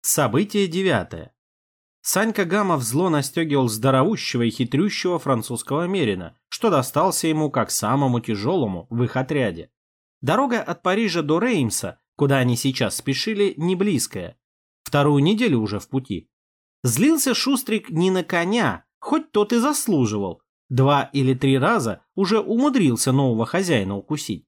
Событие девятое. Санька Гамов зло настегивал здоровущего и хитрющего французского мерина, что достался ему как самому тяжелому в их отряде. Дорога от Парижа до Реймса, куда они сейчас спешили, не близкая. Вторую неделю уже в пути. Злился Шустрик не на коня, хоть тот и заслуживал. Два или три раза уже умудрился нового хозяина укусить.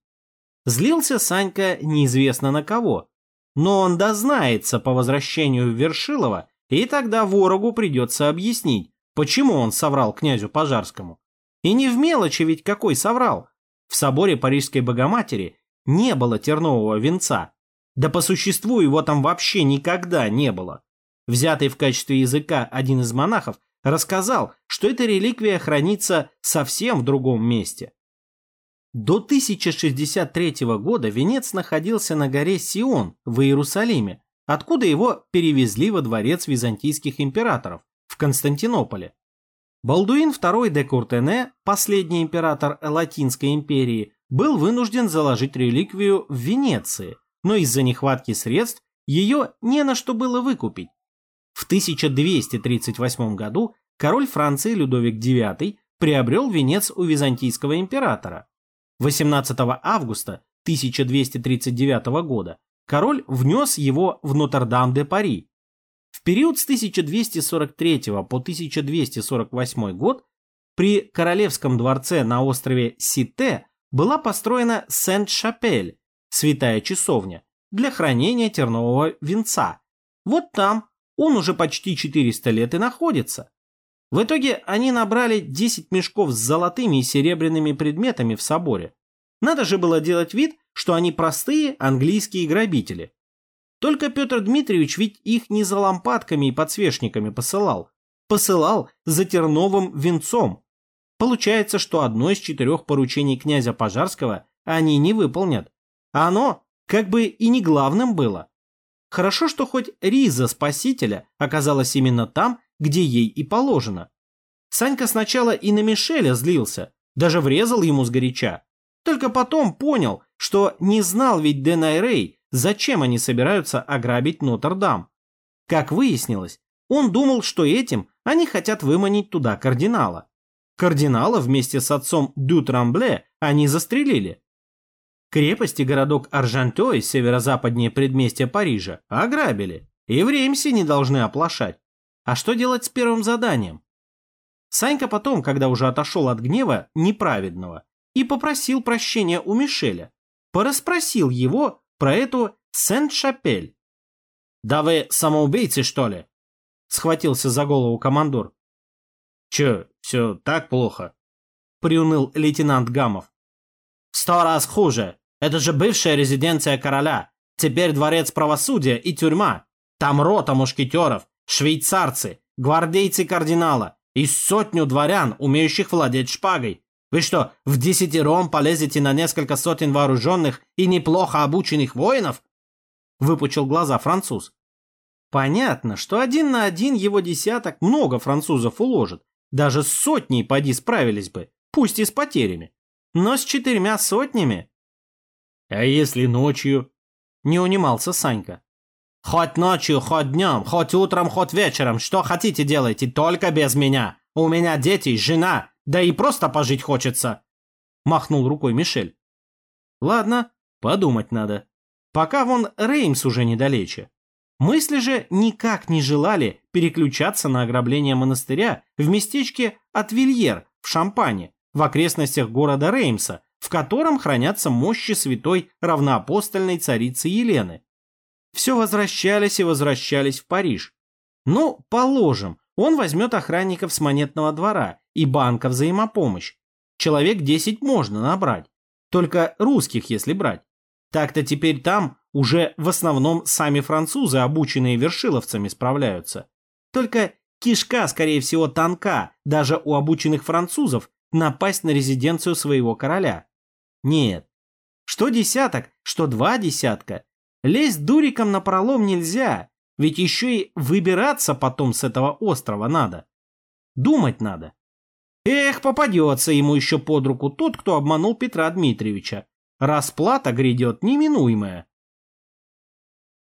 Злился Санька неизвестно на кого, но он дознается по возвращению в Вершилово и тогда ворогу придется объяснить, почему он соврал князю Пожарскому. И не в мелочи ведь какой соврал. В соборе Парижской Богоматери не было тернового венца. Да по существу его там вообще никогда не было. Взятый в качестве языка один из монахов рассказал, что эта реликвия хранится совсем в другом месте. До 1063 года венец находился на горе Сион в Иерусалиме, откуда его перевезли во дворец византийских императоров в Константинополе. Балдуин II де Куртене, последний император Латинской империи, был вынужден заложить реликвию в Венеции, но из-за нехватки средств ее не на что было выкупить. В 1238 году король Франции Людовик IX приобрел венец у византийского императора. 18 августа 1239 года король внес его в Нотр-Дам-де-Пари. В период с 1243 по 1248 год при Королевском дворце на острове Сите была построена Сент-Шапель, святая часовня, для хранения тернового венца. Вот там он уже почти 400 лет и находится. В итоге они набрали 10 мешков с золотыми и серебряными предметами в соборе. Надо же было делать вид, что они простые английские грабители. Только Петр Дмитриевич ведь их не за лампадками и подсвечниками посылал. Посылал за терновым венцом. Получается, что одно из четырех поручений князя Пожарского они не выполнят. А оно как бы и не главным было. Хорошо, что хоть Риза Спасителя оказалась именно там, где ей и положено. Санька сначала и на Мишеля злился, даже врезал ему сгоряча. Только потом понял, что не знал ведь Денайрей, зачем они собираются ограбить Нотр-Дам. Как выяснилось, он думал, что этим они хотят выманить туда кардинала. Кардинала вместе с отцом Дю Трамбле они застрелили. Крепость и городок Аржантёй, северо-западнее предместья Парижа, ограбили. И в Реймсе не должны оплошать. А что делать с первым заданием? Санька потом, когда уже отошел от гнева неправедного, и попросил прощения у Мишеля. Пораспросил его про эту Сент-Шапель. «Да вы самоубийцы, что ли?» Схватился за голову командор. «Чё, все так плохо?» Приуныл лейтенант Гамов. «В сто раз хуже. Это же бывшая резиденция короля. Теперь дворец правосудия и тюрьма. Там рота мушкетеров, швейцарцы, гвардейцы кардинала и сотню дворян, умеющих владеть шпагой. Вы что, в десятером полезете на несколько сотен вооруженных и неплохо обученных воинов? Выпучил глаза француз. Понятно, что один на один его десяток много французов уложит. Даже с сотней поди справились бы, пусть и с потерями. Но с четырьмя сотнями... А если ночью? Не унимался Санька. Хоть ночью, хоть днем, хоть утром, хоть вечером, что хотите делайте, только без меня. У меня дети, жена, да и просто пожить хочется!» Махнул рукой Мишель. «Ладно, подумать надо. Пока вон Реймс уже недалече. Мысли же никак не желали переключаться на ограбление монастыря в местечке Атвильер в Шампане, в окрестностях города Реймса, в котором хранятся мощи святой равноапостольной царицы Елены. Все возвращались и возвращались в Париж. Ну, положим, он возьмет охранников с монетного двора и банка взаимопомощь. Человек 10 можно набрать. Только русских, если брать. Так-то теперь там уже в основном сами французы, обученные вершиловцами, справляются. Только кишка, скорее всего, тонка, даже у обученных французов, напасть на резиденцию своего короля. Нет. Что десяток, что два десятка. Лезть дуриком на пролом нельзя, ведь еще и выбираться потом с этого острова надо. Думать надо. Эх, попадется ему еще под руку тот, кто обманул Петра Дмитриевича. Расплата грядет неминуемая.